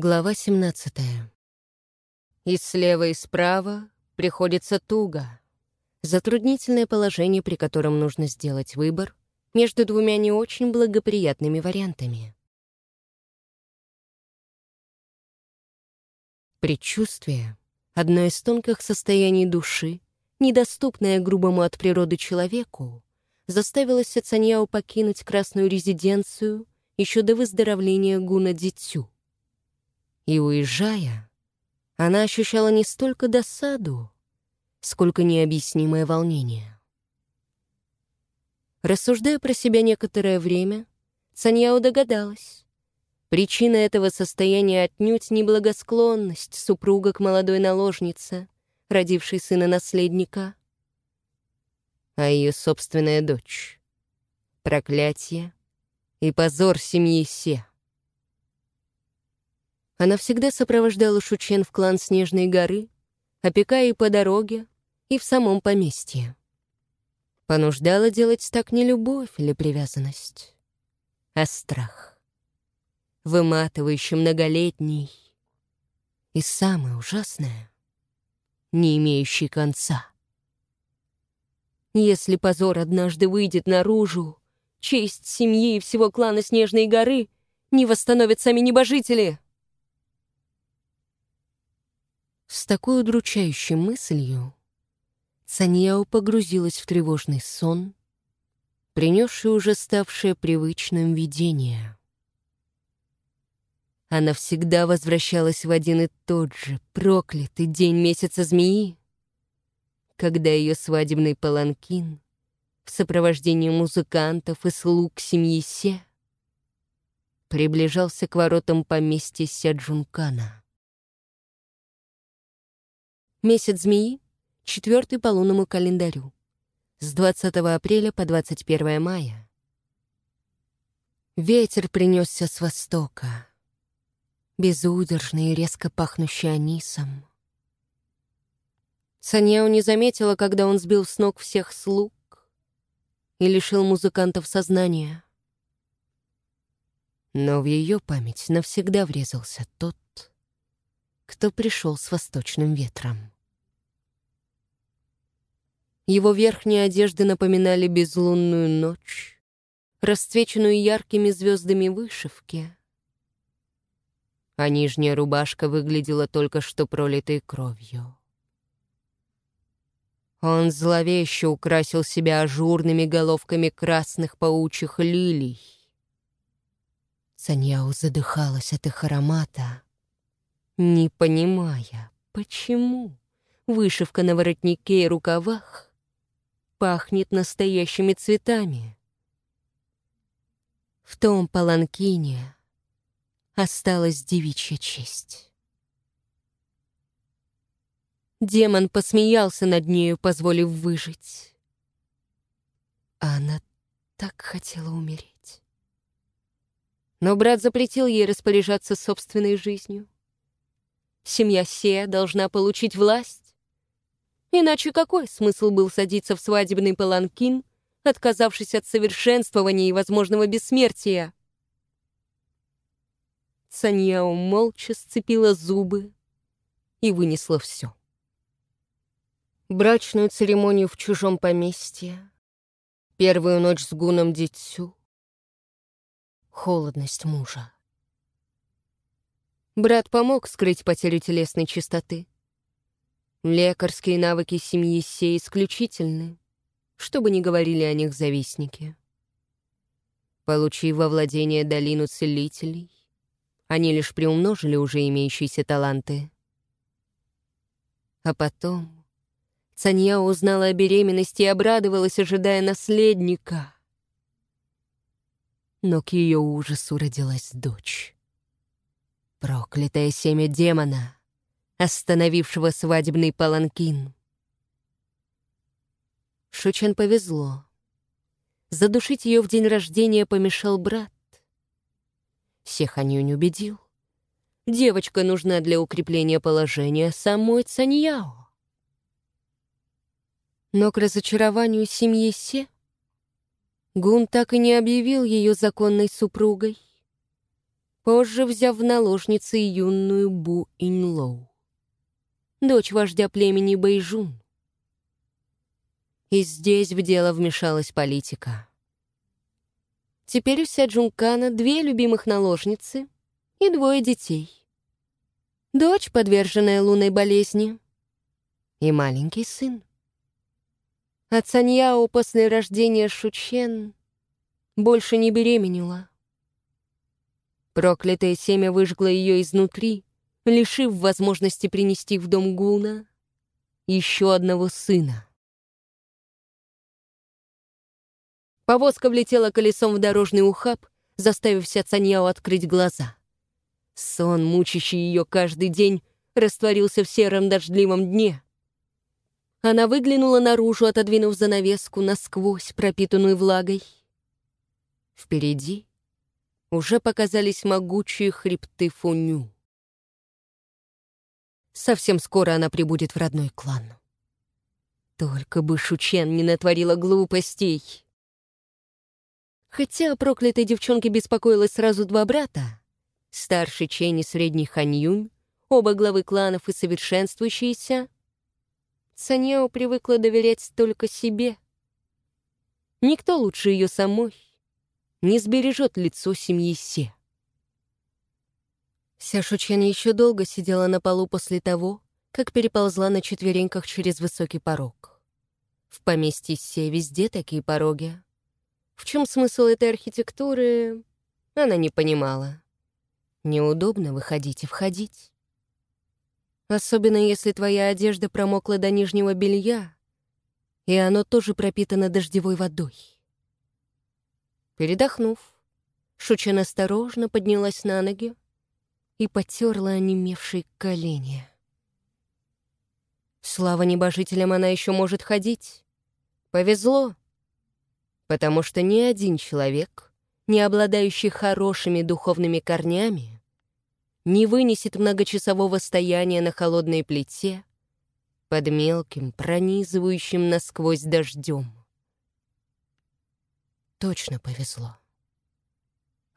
Глава 17. И слева, и справа приходится туго. Затруднительное положение, при котором нужно сделать выбор между двумя не очень благоприятными вариантами. Предчувствие — одно из тонких состояний души, недоступное грубому от природы человеку, заставило Сецаньяо покинуть красную резиденцию еще до выздоровления Гуна Дитю. И уезжая, она ощущала не столько досаду, сколько необъяснимое волнение. Рассуждая про себя некоторое время, Саньяо догадалась. Причина этого состояния отнюдь не благосклонность супруга к молодой наложнице, родившей сына-наследника, а ее собственная дочь. Проклятие и позор семьи Се. Она всегда сопровождала Шучен в клан Снежной горы, опекая и по дороге, и в самом поместье. Понуждала делать так не любовь или привязанность, а страх. Выматывающий многолетний и самое ужасное — не имеющий конца. Если позор однажды выйдет наружу, честь семьи и всего клана Снежной горы не восстановят сами небожители — С такой удручающей мыслью Саньяо погрузилась в тревожный сон, принесший уже ставшее привычным видение. Она всегда возвращалась в один и тот же проклятый день месяца змеи, когда ее свадебный паланкин в сопровождении музыкантов и слуг семьи Се приближался к воротам поместья Сяджункана. Месяц змеи — четвертый по лунному календарю. С 20 апреля по 21 мая. Ветер принесся с востока, безудержный и резко пахнущий анисом. Саньяо не заметила, когда он сбил с ног всех слуг и лишил музыкантов сознания. Но в ее память навсегда врезался тот, кто пришел с восточным ветром. Его верхние одежды напоминали безлунную ночь, расцвеченную яркими звездами вышивки, а нижняя рубашка выглядела только что пролитой кровью. Он зловеще украсил себя ажурными головками красных паучьих лилий. Саньяу задыхалась от их аромата, не понимая, почему вышивка на воротнике и рукавах пахнет настоящими цветами. В том паланкине осталась девичья честь. Демон посмеялся над нею, позволив выжить. Она так хотела умереть. Но брат запретил ей распоряжаться собственной жизнью. Семья Се должна получить власть. Иначе какой смысл был садиться в свадебный паланкин, отказавшись от совершенствования и возможного бессмертия? Саньяо молча сцепила зубы и вынесла все. Брачную церемонию в чужом поместье, первую ночь с гуном Дитсю, холодность мужа. Брат помог скрыть потерю телесной чистоты. Лекарские навыки семьи Сей исключительны, что бы ни говорили о них завистники. Получив во владение долину целителей, они лишь приумножили уже имеющиеся таланты. А потом Цанья узнала о беременности и обрадовалась, ожидая наследника. Но к ее ужасу родилась дочь. Проклятое семя демона, остановившего свадебный паланкин. Шучен повезло. Задушить ее в день рождения помешал брат. Они не убедил. Девочка нужна для укрепления положения самой Цаньяо. Но к разочарованию семьи Се Гун так и не объявил ее законной супругой позже взяв в наложницы юную Бу Инлоу, дочь вождя племени Бэйжун. И здесь в дело вмешалась политика. Теперь у Сяджункана две любимых наложницы и двое детей. Дочь, подверженная лунной болезни, и маленький сын. А Цаньяо после рождения Шучен больше не беременела. Проклятое семя выжгло ее изнутри, лишив возможности принести в дом Гуна еще одного сына. Повозка влетела колесом в дорожный ухаб, заставив Сяцаньяо открыть глаза. Сон, мучащий ее каждый день, растворился в сером дождливом дне. Она выглянула наружу, отодвинув занавеску насквозь, пропитанную влагой. Впереди уже показались могучие хребты Фуню. Совсем скоро она прибудет в родной клан. Только бы Шучен не натворила глупостей. Хотя о проклятой девчонке беспокоилось сразу два брата, старший Чень и средний Ханьюнь, оба главы кланов и совершенствующиеся, Саньяо привыкла доверять только себе. Никто лучше ее самой не сбережет лицо семьи Се. Ся Шучен еще долго сидела на полу после того, как переползла на четвереньках через высокий порог. В поместье Се везде такие пороги. В чем смысл этой архитектуры, она не понимала. Неудобно выходить и входить. Особенно если твоя одежда промокла до нижнего белья, и оно тоже пропитано дождевой водой. Передохнув, Шучин осторожно поднялась на ноги и потерла онемевшие колени. Слава небожителям, она еще может ходить. Повезло потому что ни один человек, не обладающий хорошими духовными корнями, не вынесет многочасового стояния на холодной плите под мелким, пронизывающим насквозь дождем. Точно повезло.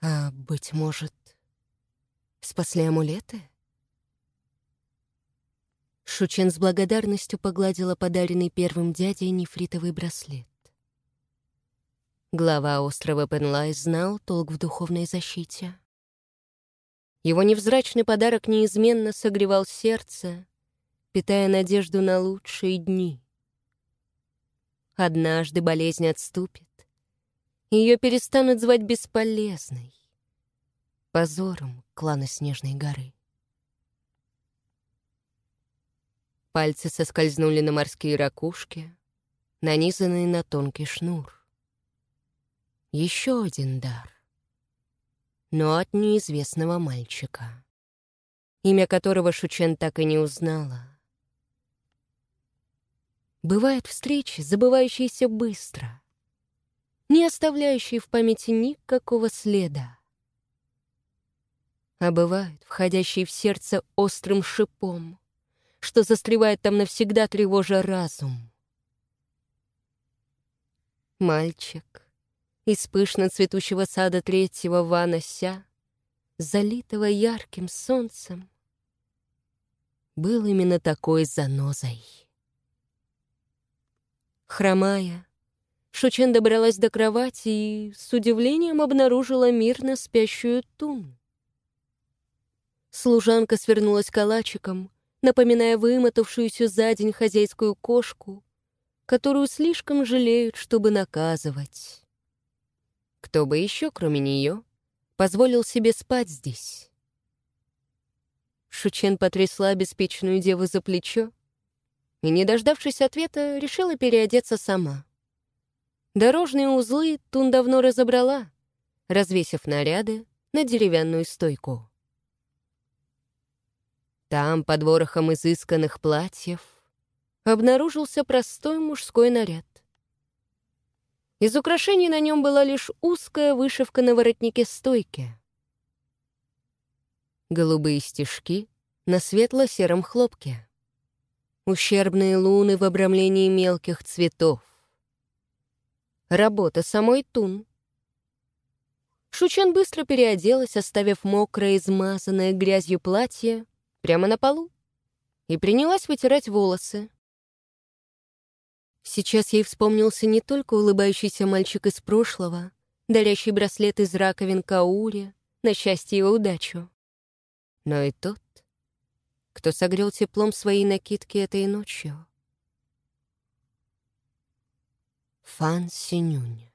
А, быть может, спасли амулеты? Шучен с благодарностью погладила подаренный первым дядей нефритовый браслет. Глава острова Пенлай знал толк в духовной защите. Его невзрачный подарок неизменно согревал сердце, питая надежду на лучшие дни. Однажды болезнь отступит, ее перестанут звать бесполезной, позором клана Снежной горы. Пальцы соскользнули на морские ракушки, нанизанные на тонкий шнур. Еще один дар. Но от неизвестного мальчика, имя которого Шучен так и не узнала. Бывают встречи, забывающиеся быстро, не оставляющие в памяти никакого следа. А бывают входящие в сердце острым шипом, что застревает там навсегда, тревожа разум. Мальчик из пышно цветущего сада третьего Ванося, залитого ярким солнцем, был именно такой занозой. Хромая, Шучен добралась до кровати и с удивлением обнаружила мирно спящую Тун. Служанка свернулась калачиком, напоминая вымотавшуюся за день хозяйскую кошку, которую слишком жалеют, чтобы наказывать. Кто бы еще, кроме нее, позволил себе спать здесь? Шучен потрясла обеспеченную деву за плечо и, не дождавшись ответа, решила переодеться сама. Дорожные узлы Тун давно разобрала, развесив наряды на деревянную стойку. Там, под ворохом изысканных платьев, обнаружился простой мужской наряд. Из украшений на нем была лишь узкая вышивка на воротнике стойки. Голубые стежки на светло-сером хлопке. Ущербные луны в обрамлении мелких цветов. Работа самой Тун. Шучен быстро переоделась, оставив мокрое, измазанное грязью платье прямо на полу, и принялась вытирать волосы. Сейчас ей вспомнился не только улыбающийся мальчик из прошлого, дарящий браслет из раковин Каури на счастье и удачу, но и тот, кто согрел теплом своей накидки этой ночью. Фан Синюнь.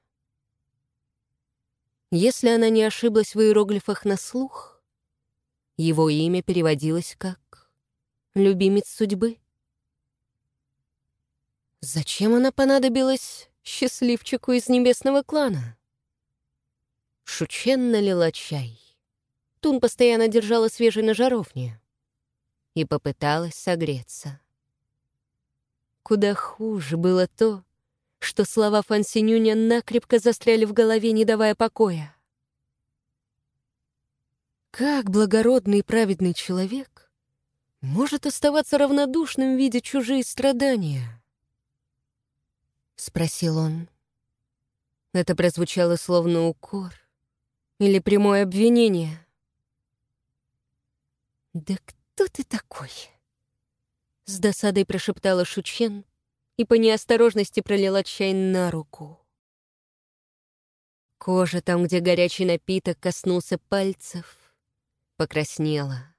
Если она не ошиблась в иероглифах на слух, его имя переводилось как «любимец судьбы». Зачем она понадобилась счастливчику из небесного клана? Шучен налила чай. Тун постоянно держала свежий на жаровне и попыталась согреться. Куда хуже было то, что слова Фансинюня накрепко застряли в голове, не давая покоя. Как благородный и праведный человек может оставаться равнодушным, видя чужие страдания? Спросил он. Это прозвучало словно укор или прямое обвинение. «Да кто ты такой?» С досадой прошептала Шучен, и по неосторожности пролила чай на руку. Кожа там, где горячий напиток коснулся пальцев, покраснела.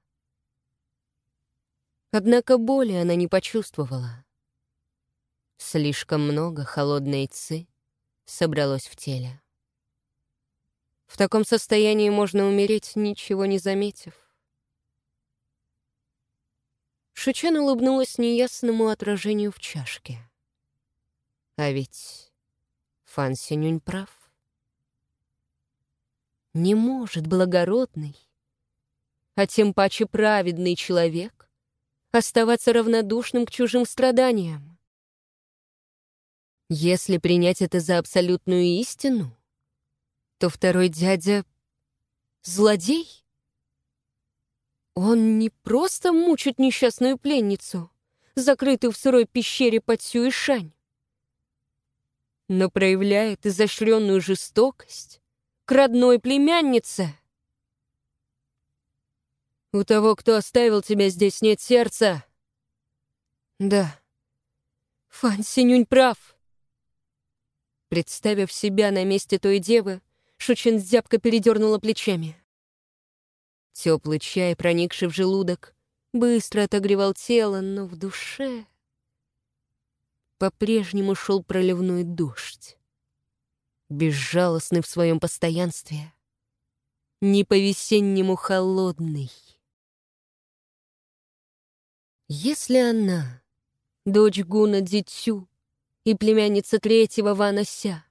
Однако боли она не почувствовала. Слишком много холодной ци собралось в теле. В таком состоянии можно умереть, ничего не заметив. Шучен улыбнулась неясному отражению в чашке. А ведь Фан Синюнь прав. Не может благородный, а тем паче праведный человек оставаться равнодушным к чужим страданиям. Если принять это за абсолютную истину, то второй дядя — злодей. Он не просто мучит несчастную пленницу, закрытую в сырой пещере под Сюишань но проявляет изощренную жестокость к родной племяннице. У того, кто оставил тебя здесь, нет сердца. Да, Фан Синюнь прав. Представив себя на месте той девы, Шучин зябко передернула плечами. Теплый чай, проникший в желудок, быстро отогревал тело, но в душе по-прежнему шел проливной дождь. Безжалостный в своем постоянстве, не по-весеннему холодный. Если она, дочь Гуна Дитю и племянница третьего Вана Ся,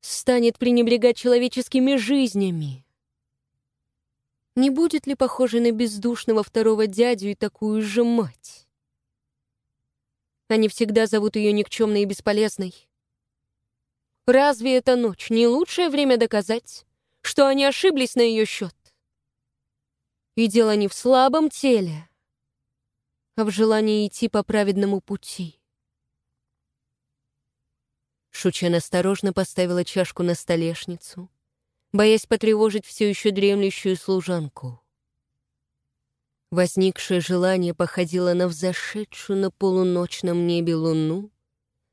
станет пренебрегать человеческими жизнями, не будет ли похожа на бездушного второго дядю и такую же мать? Они всегда зовут ее никчемной и бесполезной. Разве эта ночь не лучшее время доказать, что они ошиблись на ее счет? И дело не в слабом теле, а в желании идти по праведному пути. Шучен осторожно поставила чашку на столешницу, боясь потревожить все еще дремлющую служанку. Возникшее желание походило на взошедшую на полуночном небе луну,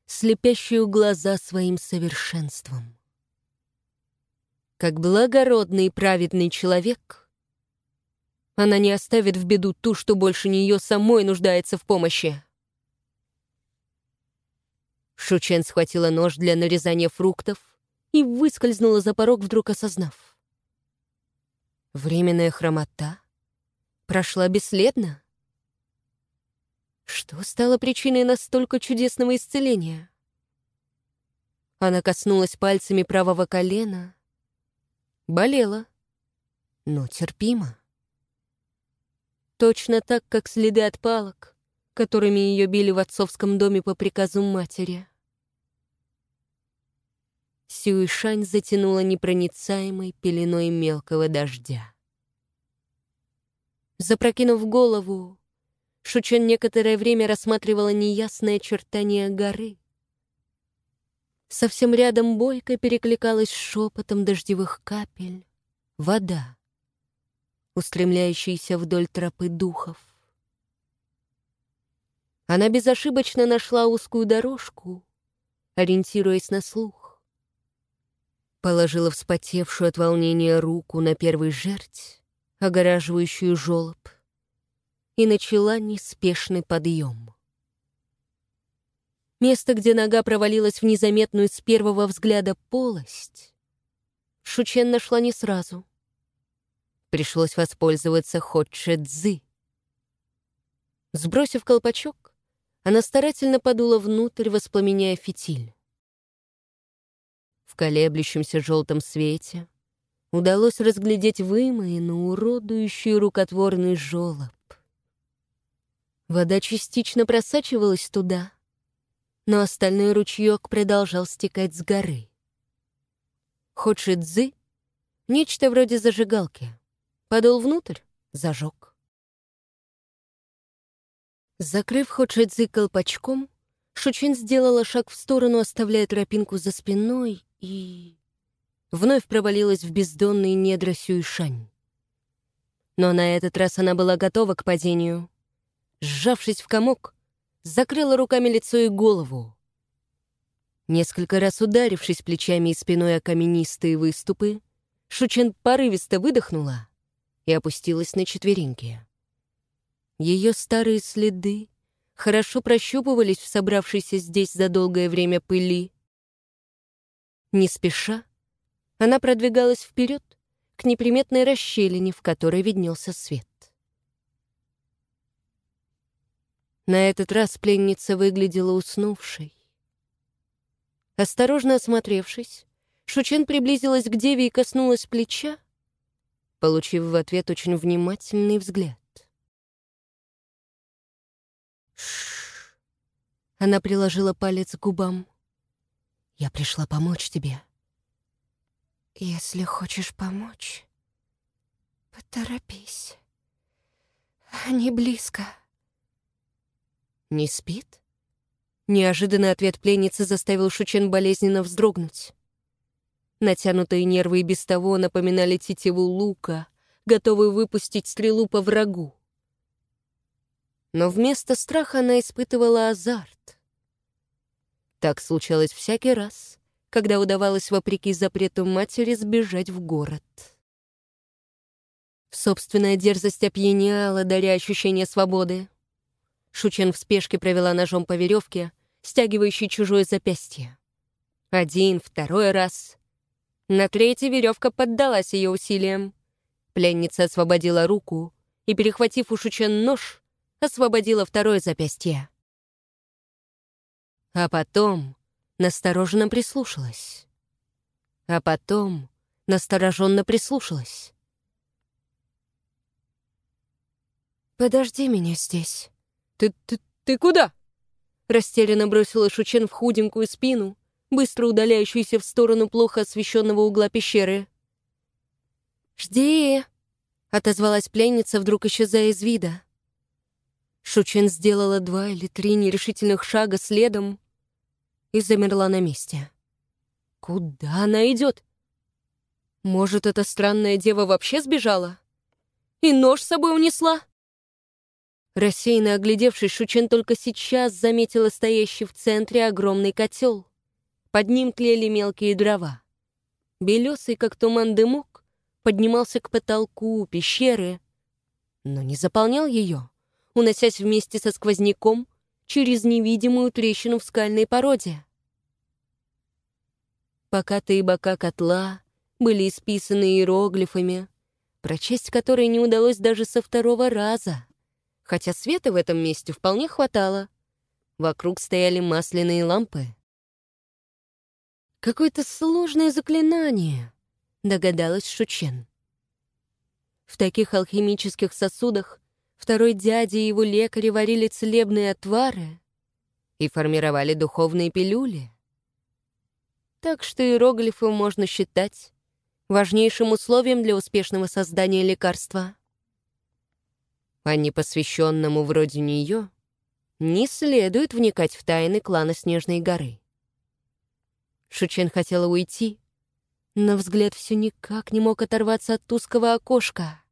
слепящую глаза своим совершенством. Как благородный и праведный человек, она не оставит в беду ту, что больше нее самой нуждается в помощи. Шучен схватила нож для нарезания фруктов и выскользнула за порог, вдруг осознав. Временная хромота — прошла бесследно? Что стало причиной настолько чудесного исцеления? Она коснулась пальцами правого колена. Болела, но терпимо. Точно так, как следы от палок, которыми ее били в отцовском доме по приказу матери. Сюишань затянула непроницаемой пеленой мелкого дождя. Запрокинув голову, Шучен некоторое время рассматривала неясное очертание горы. Совсем рядом бойко перекликалась шепотом дождевых капель вода, устремляющаяся вдоль тропы духов. Она безошибочно нашла узкую дорожку, ориентируясь на слух. Положила вспотевшую от волнения руку на первый жерть, огораживающую жолоб, и начала неспешный подъем. Место, где нога провалилась в незаметную с первого взгляда полость, Шучен нашла не сразу. Пришлось воспользоваться Ходше-дзы. Сбросив колпачок, она старательно подула внутрь, воспламеняя фитиль. В колеблющемся желтом свете удалось разглядеть вымоенную, уродующую рукотворный жолоб. Вода частично просачивалась туда, но остальной ручеек продолжал стекать с горы. Ходшидзы — нечто вроде зажигалки. Подул внутрь — зажег. Закрыв Ходшидзы колпачком, Шучин сделала шаг в сторону, оставляя тропинку за спиной, и... Вновь провалилась в бездонные недра Сюйшань. Но на этот раз она была готова к падению. Сжавшись в комок, закрыла руками лицо и голову. Несколько раз ударившись плечами и спиной о каменистые выступы, Шучен порывисто выдохнула и опустилась на четвереньки. Ее старые следы хорошо прощупывались в собравшейся здесь за долгое время пыли. Не спеша, она продвигалась вперед к неприметной расщелине, в которой виднелся свет. На этот раз пленница выглядела уснувшей. Осторожно осмотревшись, Шучен приблизилась к деве и коснулась плеча, получив в ответ очень внимательный взгляд. Шш. Она приложила палец к губам. «Я пришла помочь тебе». «Если хочешь помочь, поторопись. Они близко». «Не спит?» Неожиданный ответ пленницы заставил Шучен болезненно вздрогнуть. Натянутые нервы и без того напоминали тетиву лука, готовый выпустить стрелу по врагу. Но вместо страха она испытывала азарт. Так случалось всякий раз, когда удавалось, вопреки запрету матери, сбежать в город. Собственная дерзость опьяняла, даря ощущение свободы. Шучен в спешке провела ножом по веревке, стягивающей чужое запястье. Один, второй раз. На третий веревка поддалась ее усилиям. Пленница освободила руку и, перехватив у Шучен нож, освободила второе запястье. А потом настороженно прислушалась. А потом настороженно прислушалась. «Подожди меня здесь», «Ты, ты, ты куда?» Растерянно бросила Шучен в худенькую спину, быстро удаляющуюся в сторону плохо освещенного угла пещеры. «Жди!» — отозвалась пленница, вдруг исчезая из вида. Шучен сделала два или три нерешительных шага следом и замерла на месте. Куда она идет? Может, эта странная дева вообще сбежала? И нож с собой унесла? Рассеянно оглядевшись, Шучен только сейчас заметила стоящий в центре огромный котел. Под ним тлели мелкие дрова. Белесый, как туман дымок, поднимался к потолку пещеры, но не заполнял ее, уносясь вместе со сквозняком через невидимую трещину в скальной породе. Покатые бока котла были исписаны иероглифами, прочесть которые не удалось даже со второго раза хотя света в этом месте вполне хватало. Вокруг стояли масляные лампы. «Какое-то сложное заклинание», — догадалась Шучен. В таких алхимических сосудах второй дядя и его лекари варили целебные отвары и формировали духовные пилюли. Так что иероглифы можно считать важнейшим условием для успешного создания лекарства а непосвященному вроде нее не следует вникать в тайны клана Снежной горы. Шучен хотела уйти, но взгляд все никак не мог оторваться от узкого окошка.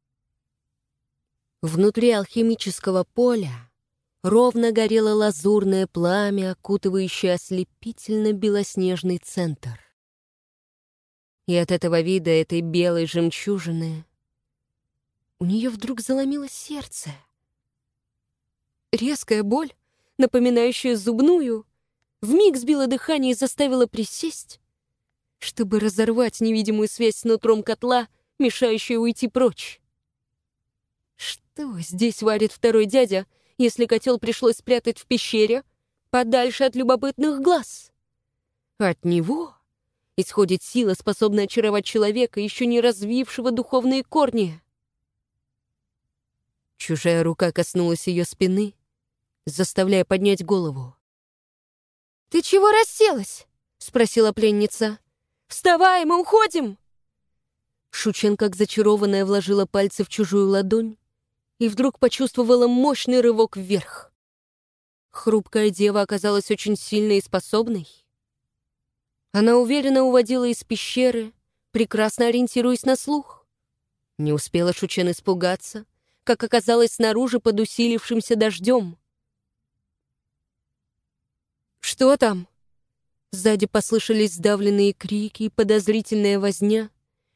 Внутри алхимического поля ровно горело лазурное пламя, окутывающее ослепительно белоснежный центр. И от этого вида этой белой жемчужины у нее вдруг заломило сердце. Резкая боль, напоминающая зубную, вмиг сбила дыхание и заставила присесть, чтобы разорвать невидимую связь с нутром котла, мешающую уйти прочь. Что здесь варит второй дядя, если котел пришлось спрятать в пещере, подальше от любопытных глаз? От него исходит сила, способная очаровать человека, еще не развившего духовные корни. Чужая рука коснулась ее спины, заставляя поднять голову. «Ты чего расселась?» — спросила пленница. «Вставай, мы уходим!» Шучен, как зачарованная, вложила пальцы в чужую ладонь и вдруг почувствовала мощный рывок вверх. Хрупкая дева оказалась очень сильной и способной. Она уверенно уводила из пещеры, прекрасно ориентируясь на слух. Не успела Шучен испугаться, как оказалось снаружи под усилившимся дождем. «Что там?» Сзади послышались сдавленные крики и подозрительная возня,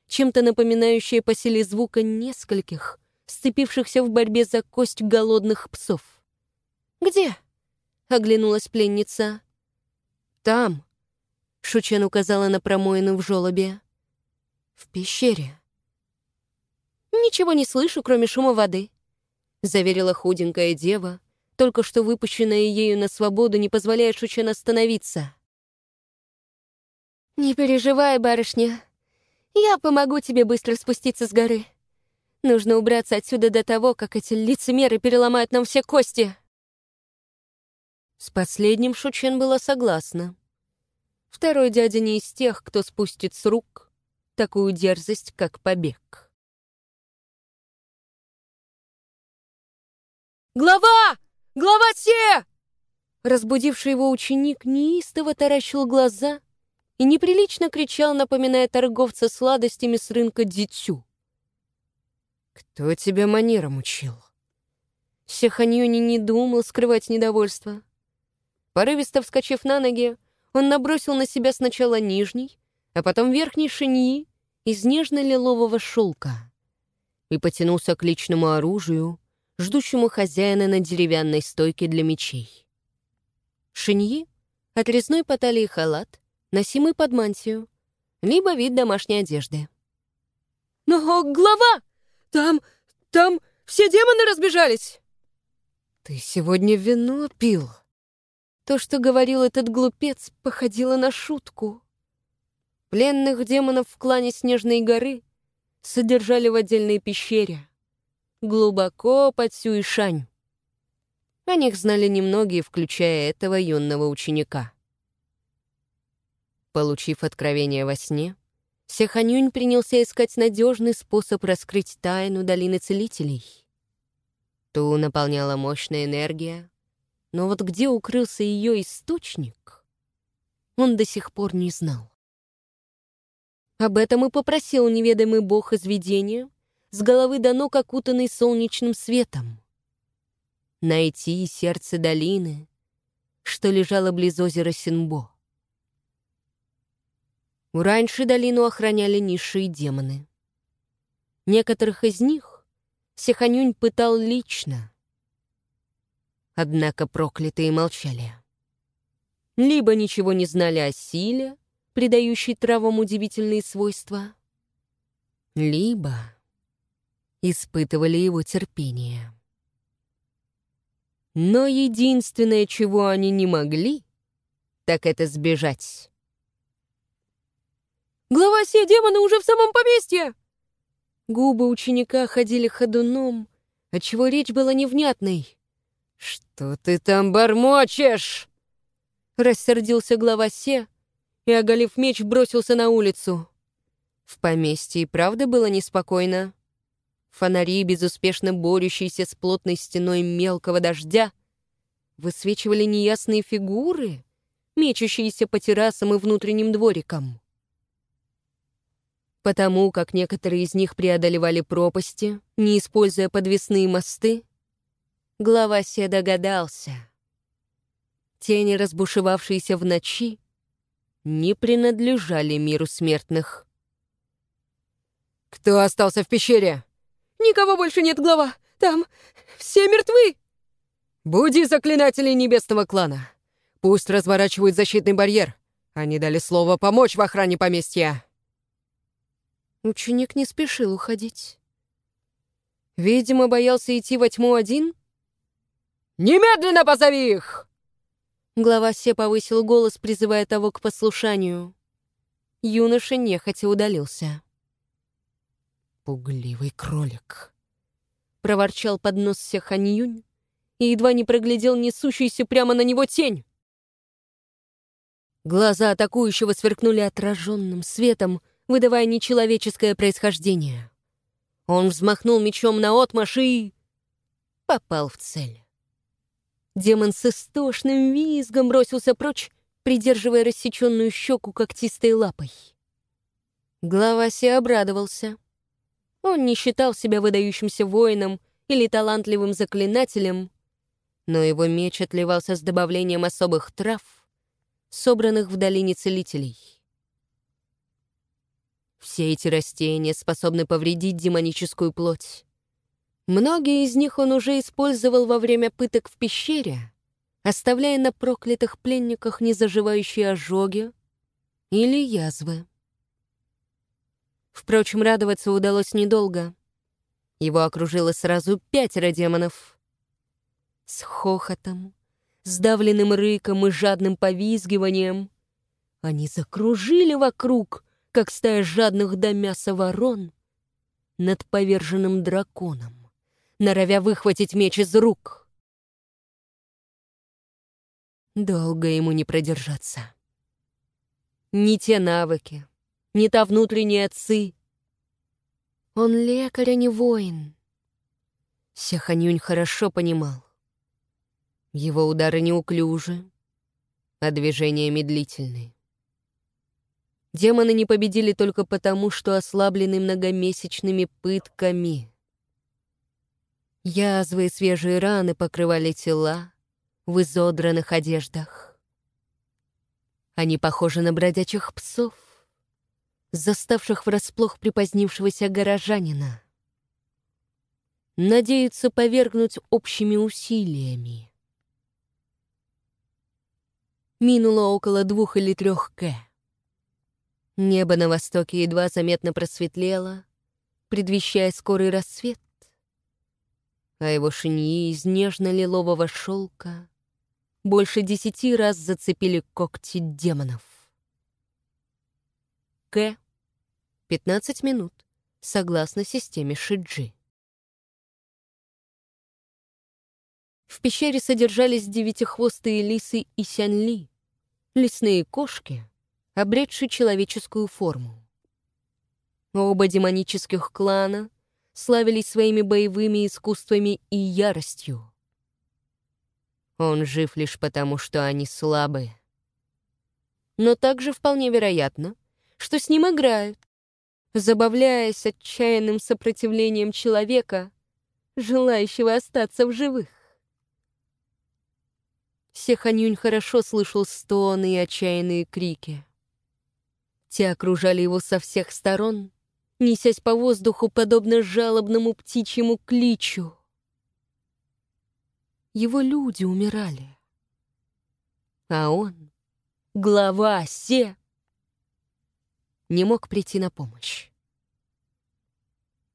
чем-то напоминающая по силе звука нескольких, сцепившихся в борьбе за кость голодных псов. «Где?» — оглянулась пленница. «Там», — Шучен указала на промоину в желобе. «В пещере». «Ничего не слышу, кроме шума воды», — заверила худенькая дева, только что выпущенная ею на свободу не позволяет Шучен остановиться. «Не переживай, барышня. Я помогу тебе быстро спуститься с горы. Нужно убраться отсюда до того, как эти лицемеры переломают нам все кости». С последним Шучен была согласна. Второй дядя не из тех, кто спустит с рук такую дерзость, как побег. «Глава! Глава Се!» Разбудивший его ученик неистово таращил глаза и неприлично кричал, напоминая торговца сладостями с рынка дитю. «Кто тебя манерам учил?» Сеханьюни не думал скрывать недовольство. Порывисто вскочив на ноги, он набросил на себя сначала нижний, а потом верхний шиньи из нежно-лилового шелка и потянулся к личному оружию, ждущему хозяина на деревянной стойке для мечей. Шиньи — отрезной по талии халат, носимый под мантию, либо вид домашней одежды. «Но глава! Там, там все демоны разбежались!» «Ты сегодня вино пил?» То, что говорил этот глупец, походило на шутку. Пленных демонов в клане Снежной горы содержали в отдельной пещере, глубоко под Сюишань. О них знали немногие, включая этого юного ученика. Получив откровение во сне, Сеханюнь принялся искать надежный способ раскрыть тайну долины целителей. Ту наполняла мощная энергия, но вот где укрылся ее источник, он до сих пор не знал. Об этом и попросил неведомый бог из видения, с головы до ног окутанный солнечным светом. Найти сердце долины, что лежало близ озера Синбо. Раньше долину охраняли низшие демоны. Некоторых из них Сеханюнь пытал лично, Однако проклятые молчали. Либо ничего не знали о силе, придающей травам удивительные свойства, либо испытывали его терпение. Но единственное, чего они не могли, так это сбежать. «Глава все демона уже в самом поместье!» Губы ученика ходили ходуном, отчего речь была невнятной. «Что ты там бормочешь?» Рассердился глава Се и, оголив меч, бросился на улицу. В поместье и правда было неспокойно. Фонари, безуспешно борющиеся с плотной стеной мелкого дождя, высвечивали неясные фигуры, мечущиеся по террасам и внутренним дворикам. Потому как некоторые из них преодолевали пропасти, не используя подвесные мосты, глава Се догадался. Тени, разбушевавшиеся в ночи, не принадлежали миру смертных. «Кто остался в пещере?» «Никого больше нет, глава! Там все мертвы!» «Буди заклинателей небесного клана! Пусть разворачивают защитный барьер! Они дали слово помочь в охране поместья!» Ученик не спешил уходить. Видимо, боялся идти во тьму один. «Немедленно позови их!» Глава Се повысил голос, призывая того к послушанию. Юноша нехотя удалился. «Пугливый кролик», — проворчал под нос Сеханьюнь и едва не проглядел несущуюся прямо на него тень. Глаза атакующего сверкнули отраженным светом, выдавая нечеловеческое происхождение. Он взмахнул мечом на отмашь и... попал в цель. Демон с истошным визгом бросился прочь, придерживая рассеченную щеку когтистой лапой. Главаси обрадовался. Он не считал себя выдающимся воином или талантливым заклинателем, но его меч отливался с добавлением особых трав, собранных в долине целителей. Все эти растения способны повредить демоническую плоть. Многие из них он уже использовал во время пыток в пещере, оставляя на проклятых пленниках незаживающие ожоги или язвы. Впрочем, радоваться удалось недолго. Его окружило сразу пятеро демонов. С хохотом, сдавленным рыком и жадным повизгиванием они закружили вокруг — как стая жадных до мяса ворон над поверженным драконом, норовя выхватить меч из рук. Долго ему не продержаться. Ни те навыки, ни та внутренняя отцы. Он лекарь, а не воин. Сяханюнь хорошо понимал. Его удары неуклюжи, а движения медлительные. Демоны не победили только потому, что ослаблены многомесячными пытками. Язвы и свежие раны покрывали тела в изодранных одеждах. Они похожи на бродячих псов, заставших врасплох припозднившегося горожанина. Надеются повергнуть общими усилиями. Минуло около двух или трех кэ. Небо на востоке едва заметно просветлело, предвещая скорый рассвет, а его шиньи из нежно-лилового шелка больше десяти раз зацепили когти демонов. К. 15 минут, согласно системе Шиджи. В пещере содержались девятихвостые лисы и сянли, лесные кошки, обретший человеческую форму. Оба демонических клана славились своими боевыми искусствами и яростью. Он жив лишь потому, что они слабы. Но также вполне вероятно, что с ним играют, забавляясь отчаянным сопротивлением человека, желающего остаться в живых. Сеханюнь хорошо слышал стоны и отчаянные крики. Те окружали его со всех сторон, несясь по воздуху, подобно жалобному птичьему кличу. Его люди умирали. А он, глава Се, не мог прийти на помощь.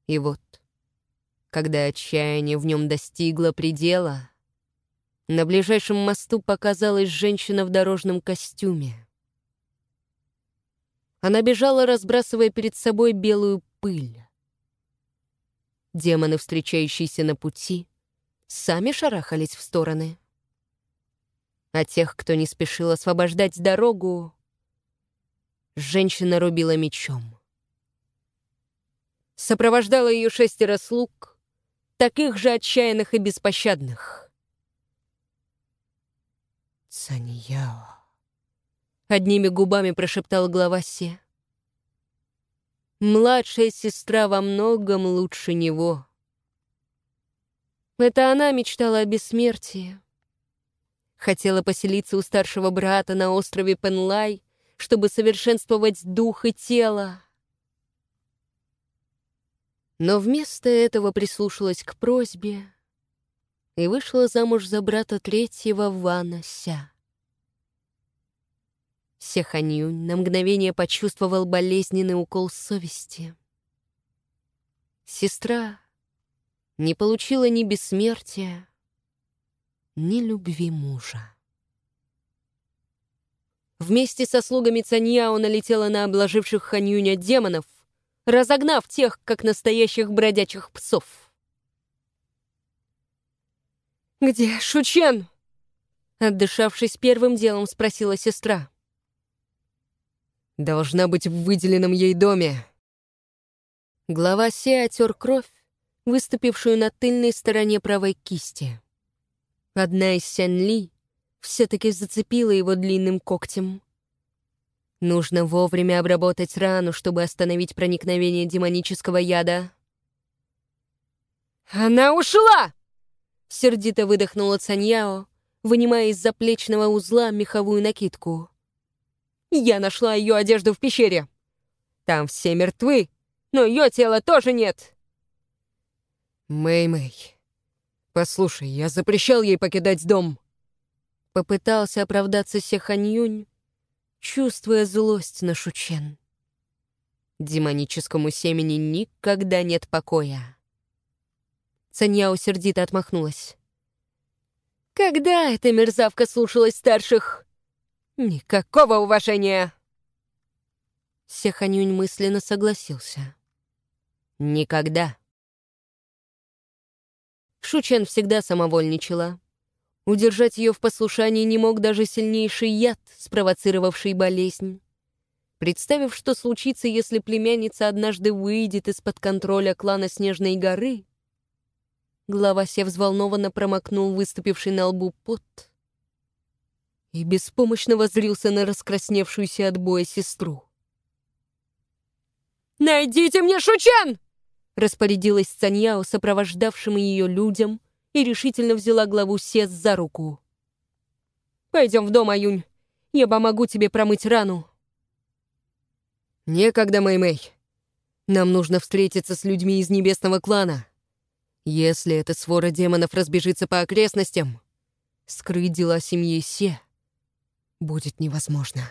И вот, когда отчаяние в нем достигло предела, на ближайшем мосту показалась женщина в дорожном костюме. Она бежала, разбрасывая перед собой белую пыль. Демоны, встречающиеся на пути, сами шарахались в стороны. А тех, кто не спешил освобождать дорогу, женщина рубила мечом. Сопровождала ее шестеро слуг, таких же отчаянных и беспощадных. Цаньяо. Одними губами прошептал глава Се. Младшая сестра во многом лучше него. Это она мечтала о бессмертии. Хотела поселиться у старшего брата на острове Пенлай, чтобы совершенствовать дух и тело. Но вместо этого прислушалась к просьбе и вышла замуж за брата третьего Вана Ся. Сеханьюнь на мгновение почувствовал болезненный укол совести. Сестра не получила ни бессмертия, ни любви мужа. Вместе со слугами Цаньяо налетела на обложивших Ханьюня демонов, разогнав тех, как настоящих бродячих псов. «Где Шучен?» Отдышавшись первым делом, спросила сестра. Должна быть в выделенном ей доме. Глава Се отер кровь, выступившую на тыльной стороне правой кисти. Одна из Сянли все-таки зацепила его длинным когтем. Нужно вовремя обработать рану, чтобы остановить проникновение демонического яда. «Она ушла!» — сердито выдохнула Цаньяо, вынимая из заплечного узла меховую накидку. Я нашла ее одежду в пещере. Там все мертвы, но ее тела тоже нет. Мэй-Мэй, послушай, я запрещал ей покидать дом. Попытался оправдаться Сеханьюнь, чувствуя злость на Шучен. Демоническому семени никогда нет покоя. Цаньяо сердито отмахнулась. Когда эта мерзавка слушалась старших? Никакого уважения!» Сеханюнь мысленно согласился. «Никогда». Шучен всегда самовольничала. Удержать ее в послушании не мог даже сильнейший яд, спровоцировавший болезнь. Представив, что случится, если племянница однажды выйдет из-под контроля клана Снежной горы, глава Се взволнованно промокнул выступивший на лбу пот и беспомощно воззрился на раскрасневшуюся от боя сестру. «Найдите мне Шучен!» распорядилась Цаньяо сопровождавшим ее людям и решительно взяла главу Сес за руку. «Пойдем в дом, Аюнь. Я помогу тебе промыть рану». «Некогда, Мэй-Мэй. Нам нужно встретиться с людьми из Небесного клана. Если эта свора демонов разбежится по окрестностям, скрыть дела семьи Се будет невозможно.